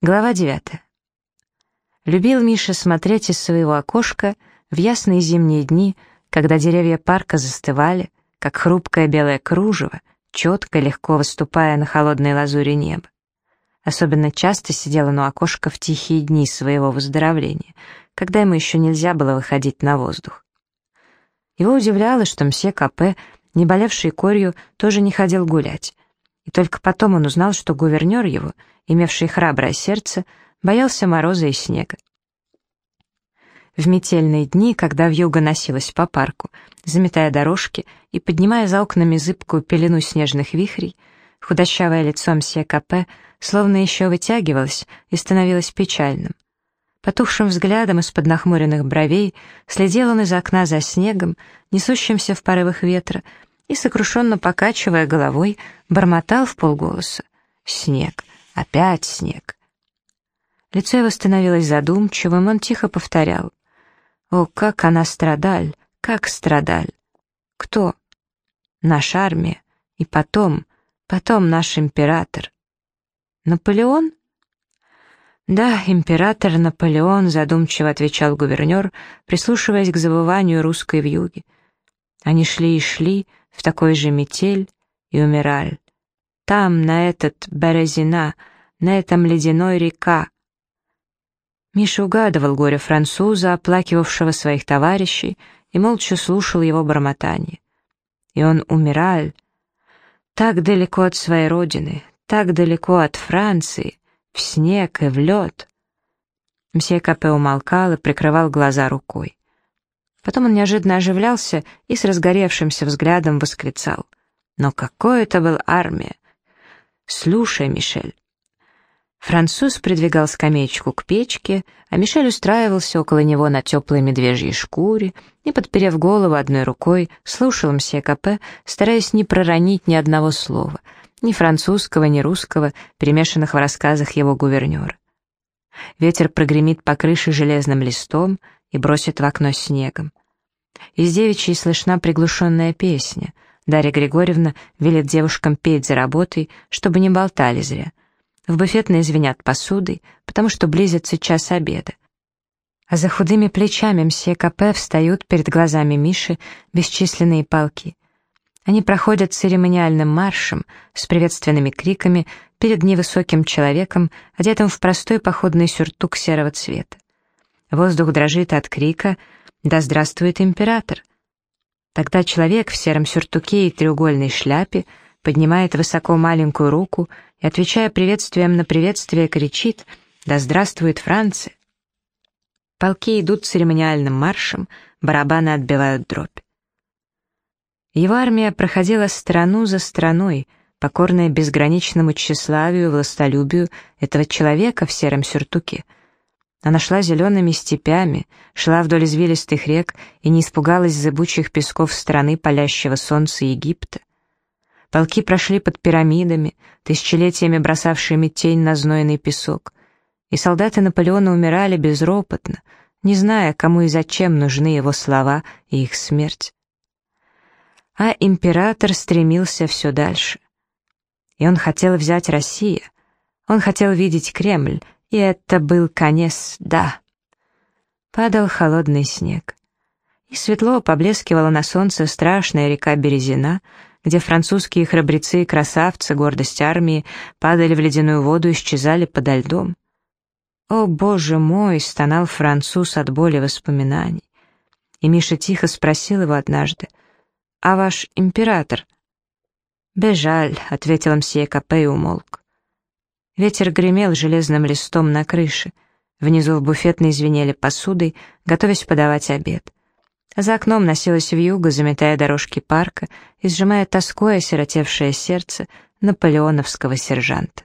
Глава 9. Любил Миша смотреть из своего окошка в ясные зимние дни, когда деревья парка застывали, как хрупкое белое кружево, четко, легко выступая на холодной лазуре неба. Особенно часто сидел он у в тихие дни своего выздоровления, когда ему еще нельзя было выходить на воздух. Его удивляло, что мсье Капе, не болевший корью, тоже не ходил гулять, и только потом он узнал, что гувернер его, имевший храброе сердце, боялся мороза и снега. В метельные дни, когда вьюга носилась по парку, заметая дорожки и поднимая за окнами зыбкую пелену снежных вихрей, худощавое лицо мсье Капе словно еще вытягивалось и становилось печальным. Потухшим взглядом из-под нахмуренных бровей следил он из окна за снегом, несущимся в порывах ветра, и, сокрушенно покачивая головой, бормотал в полголоса. «Снег! Опять снег!» Лицо его становилось задумчивым, он тихо повторял. «О, как она страдаль! Как страдаль!» «Кто?» «Наша армия. И потом, потом наш император». «Наполеон?» «Да, император Наполеон», — задумчиво отвечал гувернер, прислушиваясь к забыванию русской вьюги. Они шли и шли, в такой же метель и умирали. Там, на этот Березина, на этом ледяной река. Миша угадывал горе француза, оплакивавшего своих товарищей, и молча слушал его бормотание. И он умирал так далеко от своей родины, так далеко от Франции, в снег и в лед. Мсье Капе умолкал и прикрывал глаза рукой. Потом он неожиданно оживлялся и с разгоревшимся взглядом восклицал. «Но какое это был армия!» «Слушай, Мишель». Француз придвигал скамеечку к печке, а Мишель устраивался около него на теплой медвежьей шкуре и, подперев голову одной рукой, слушал мсье Капе, стараясь не проронить ни одного слова, ни французского, ни русского, перемешанных в рассказах его гувернера. Ветер прогремит по крыше железным листом и бросит в окно снегом. Из девичьей слышна приглушенная песня. Дарья Григорьевна велит девушкам петь за работой, чтобы не болтали зря. В буфетной звенят посудой, потому что близится час обеда. А за худыми плечами мсье Капе встают перед глазами Миши бесчисленные полки. Они проходят церемониальным маршем с приветственными криками перед невысоким человеком, одетым в простой походный сюртук серого цвета. Воздух дрожит от крика «Да здравствует император!». Тогда человек в сером сюртуке и треугольной шляпе поднимает высоко маленькую руку и, отвечая приветствием на приветствие, кричит «Да здравствует Франция!». Полки идут церемониальным маршем, барабаны отбивают дробь. Его армия проходила страну за страной, покорная безграничному тщеславию властолюбию этого человека в сером сюртуке — она шла зелеными степями, шла вдоль извилистых рек и не испугалась зыбучих песков страны палящего солнца Египта. Полки прошли под пирамидами, тысячелетиями бросавшими тень на знойный песок, и солдаты Наполеона умирали безропотно, не зная, кому и зачем нужны его слова и их смерть. А император стремился все дальше. И он хотел взять Россию, он хотел видеть Кремль, и это был конец, да. Падал холодный снег. И светло поблескивала на солнце страшная река Березина, где французские храбрецы и красавцы, гордость армии, падали в ледяную воду и исчезали подо льдом. «О, боже мой!» — стонал француз от боли воспоминаний. И Миша тихо спросил его однажды, «А ваш император?» «Бежаль», — ответил мсье Капе и умолк. Ветер гремел железным листом на крыше. Внизу в буфетной звенели посудой, готовясь подавать обед. За окном носилась вьюга, заметая дорожки парка и сжимая тоской осиротевшее сердце наполеоновского сержанта.